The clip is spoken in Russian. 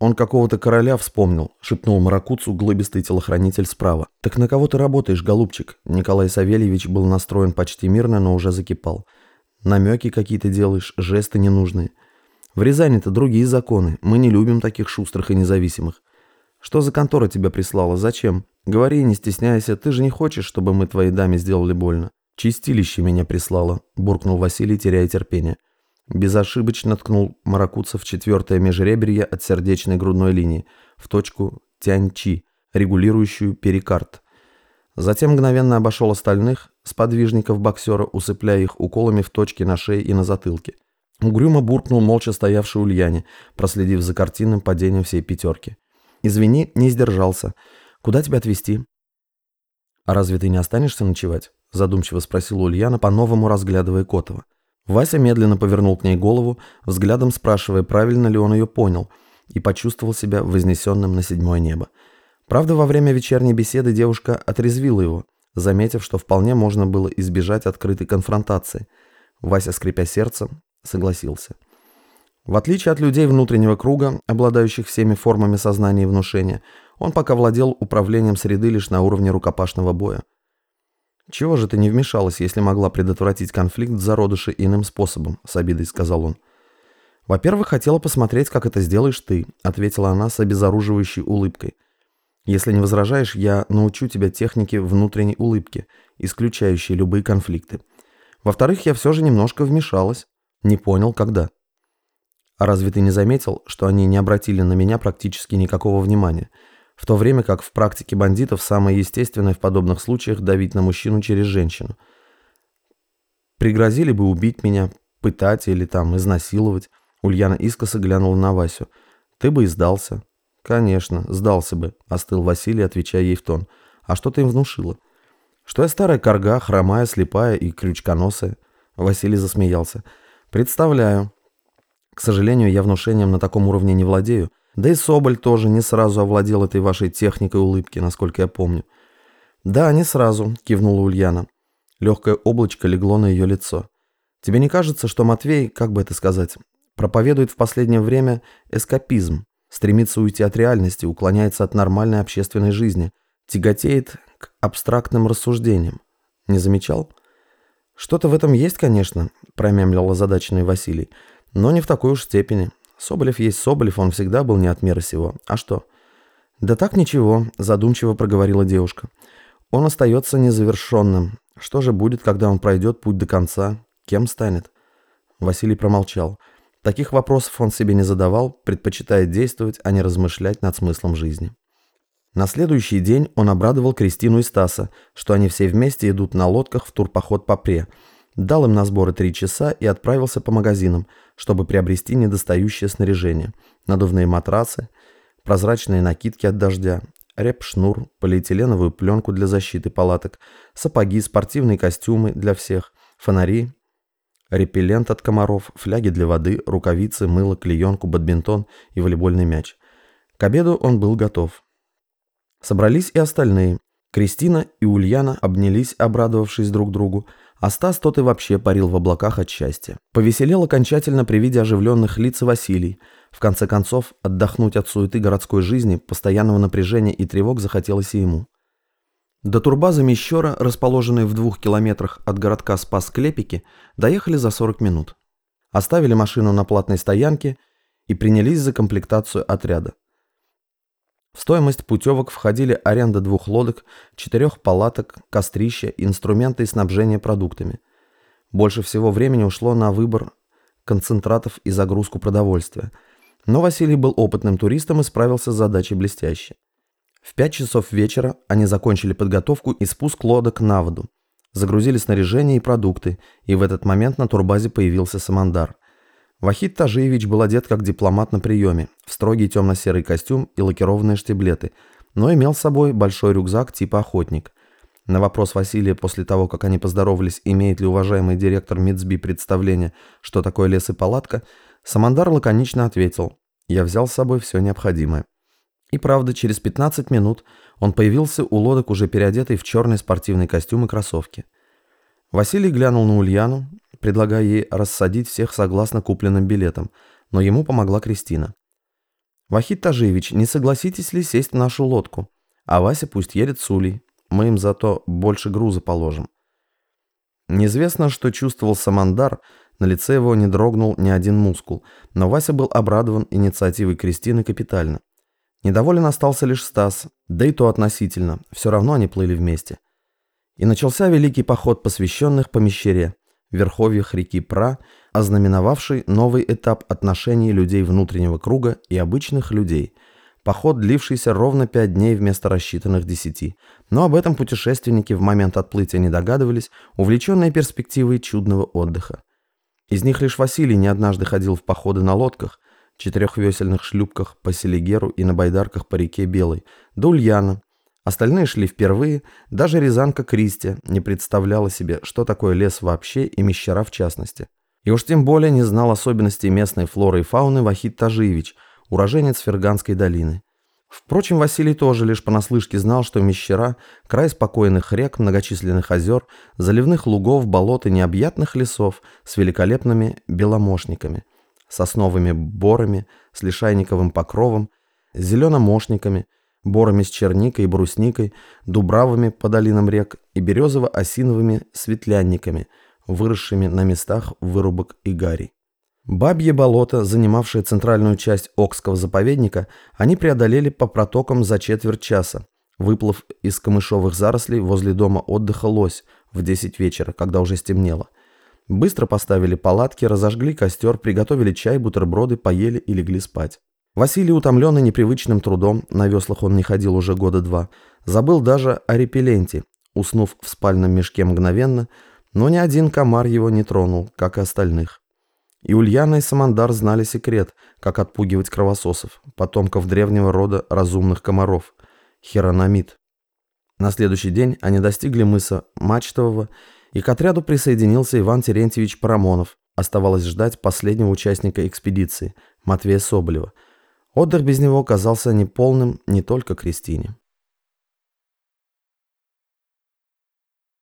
Он какого-то короля вспомнил», — шепнул Маракуцу глыбистый телохранитель справа. «Так на кого ты работаешь, голубчик?» Николай Савельевич был настроен почти мирно, но уже закипал. «Намеки какие-то делаешь, жесты ненужные. В Рязани-то другие законы. Мы не любим таких шустрых и независимых. Что за контора тебя прислала? Зачем? Говори, не стесняйся. Ты же не хочешь, чтобы мы твоей даме сделали больно?» «Чистилище меня прислало», — буркнул Василий, теряя терпение. Безошибочно ткнул Маракуца в четвертое межреберье от сердечной грудной линии, в точку Тяньчи, регулирующую перикард. Затем мгновенно обошел остальных, сподвижников боксера, усыпляя их уколами в точке на шее и на затылке. Угрюмо буркнул молча стоявший Ульяне, проследив за картинным падением всей пятерки. «Извини, не сдержался. Куда тебя отвезти?» «А разве ты не останешься ночевать?» задумчиво спросила Ульяна, по-новому разглядывая Котова. Вася медленно повернул к ней голову, взглядом спрашивая, правильно ли он ее понял, и почувствовал себя вознесенным на седьмое небо. Правда, во время вечерней беседы девушка отрезвила его, заметив, что вполне можно было избежать открытой конфронтации. Вася, скрипя сердцем, согласился. В отличие от людей внутреннего круга, обладающих всеми формами сознания и внушения, он пока владел управлением среды лишь на уровне рукопашного боя. «Чего же ты не вмешалась, если могла предотвратить конфликт в зародыше иным способом?» – с обидой сказал он. «Во-первых, хотела посмотреть, как это сделаешь ты», – ответила она с обезоруживающей улыбкой. «Если не возражаешь, я научу тебя технике внутренней улыбки, исключающей любые конфликты. Во-вторых, я все же немножко вмешалась. Не понял, когда». «А разве ты не заметил, что они не обратили на меня практически никакого внимания?» В то время как в практике бандитов самое естественное в подобных случаях давить на мужчину через женщину. Пригрозили бы убить меня, пытать или там изнасиловать. Ульяна искоса глянула на Васю. Ты бы и сдался. Конечно, сдался бы, остыл Василий, отвечая ей в тон. А что ты им внушила? Что я старая корга, хромая, слепая и крючконосая. Василий засмеялся. Представляю. К сожалению, я внушением на таком уровне не владею. Да и Соболь тоже не сразу овладел этой вашей техникой улыбки, насколько я помню. «Да, не сразу», — кивнула Ульяна. Легкое облачко легло на ее лицо. «Тебе не кажется, что Матвей, как бы это сказать, проповедует в последнее время эскапизм, стремится уйти от реальности, уклоняется от нормальной общественной жизни, тяготеет к абстрактным рассуждениям? Не замечал?» «Что-то в этом есть, конечно», — промямлил озадаченный Василий, «но не в такой уж степени. Соболев есть Соболев, он всегда был не от мира сего. А что? Да так ничего, задумчиво проговорила девушка. Он остается незавершенным. Что же будет, когда он пройдет путь до конца? Кем станет? Василий промолчал. Таких вопросов он себе не задавал, предпочитая действовать, а не размышлять над смыслом жизни. На следующий день он обрадовал Кристину и Стаса, что они все вместе идут на лодках в турпоход по Пре – дал им на сборы три часа и отправился по магазинам, чтобы приобрести недостающее снаряжение. Надувные матрасы, прозрачные накидки от дождя, реп-шнур, полиэтиленовую пленку для защиты палаток, сапоги, спортивные костюмы для всех, фонари, репеллент от комаров, фляги для воды, рукавицы, мыло, клеенку, бадминтон и волейбольный мяч. К обеду он был готов. Собрались и остальные. Кристина и Ульяна обнялись, обрадовавшись друг другу, а Стас тот и вообще парил в облаках от счастья. Повеселел окончательно при виде оживленных лиц Василий. В конце концов, отдохнуть от суеты городской жизни, постоянного напряжения и тревог захотелось и ему. До турбазы Мещера, расположенной в двух километрах от городка Спас-Клепики, доехали за 40 минут. Оставили машину на платной стоянке и принялись за комплектацию отряда. В стоимость путевок входили аренда двух лодок, четырех палаток, кострища, инструменты и снабжение продуктами. Больше всего времени ушло на выбор концентратов и загрузку продовольствия. Но Василий был опытным туристом и справился с задачей блестяще. В пять часов вечера они закончили подготовку и спуск лодок на воду. Загрузили снаряжение и продукты, и в этот момент на турбазе появился Самандар. Вахид Тажиевич был одет как дипломат на приеме, в строгий темно-серый костюм и лакированные штиблеты, но имел с собой большой рюкзак типа охотник. На вопрос Василия после того, как они поздоровались, имеет ли уважаемый директор МИДСБИ представление, что такое лес и палатка, Самандар лаконично ответил «Я взял с собой все необходимое». И правда, через 15 минут он появился у лодок уже переодетый в черный спортивный костюм и кроссовки. Василий глянул на Ульяну, предлагая ей рассадить всех согласно купленным билетам, но ему помогла Кристина. «Вахид Тажиевич, не согласитесь ли сесть в нашу лодку? А Вася пусть едет с Улей. Мы им зато больше груза положим». Неизвестно, что чувствовал Самандар, на лице его не дрогнул ни один мускул, но Вася был обрадован инициативой Кристины капитально. Недоволен остался лишь Стас, да и то относительно, все равно они плыли вместе. И начался великий поход посвященных по Мещере, в верховьях реки Пра, ознаменовавший новый этап отношений людей внутреннего круга и обычных людей. Поход, длившийся ровно пять дней вместо рассчитанных десяти. Но об этом путешественники в момент отплытия не догадывались, увлеченные перспективой чудного отдыха. Из них лишь Василий не однажды ходил в походы на лодках, четырехвесельных шлюпках по Селигеру и на байдарках по реке Белой, до Ульяна. Остальные шли впервые, даже Рязанка Кристи не представляла себе, что такое лес вообще и мещера в частности. И уж тем более не знал особенностей местной флоры и фауны Вахид Тажиевич, уроженец Ферганской долины. Впрочем, Василий тоже лишь понаслышке знал, что Мещера – край спокойных рек, многочисленных озер, заливных лугов, болот и необъятных лесов с великолепными беломошниками, сосновыми борами с лишайниковым покровом, зеленомошниками, борами с черникой и брусникой, дубравами по долинам рек и березово-осиновыми светлянниками, выросшими на местах вырубок и гарей. Бабье болото, занимавшее центральную часть Окского заповедника, они преодолели по протокам за четверть часа, выплыв из камышовых зарослей возле дома отдыха «Лось» в 10 вечера, когда уже стемнело. Быстро поставили палатки, разожгли костер, приготовили чай, бутерброды, поели и легли спать. Василий, утомленный непривычным трудом, на веслах он не ходил уже года два, забыл даже о репелленте, уснув в спальном мешке мгновенно, но ни один комар его не тронул, как и остальных. И Ульяна и Самандар знали секрет, как отпугивать кровососов, потомков древнего рода разумных комаров – хиронамид. На следующий день они достигли мыса Мачтового, и к отряду присоединился Иван Терентьевич Парамонов. Оставалось ждать последнего участника экспедиции – Матвея Соболева. Отдых без него казался неполным не только Кристине.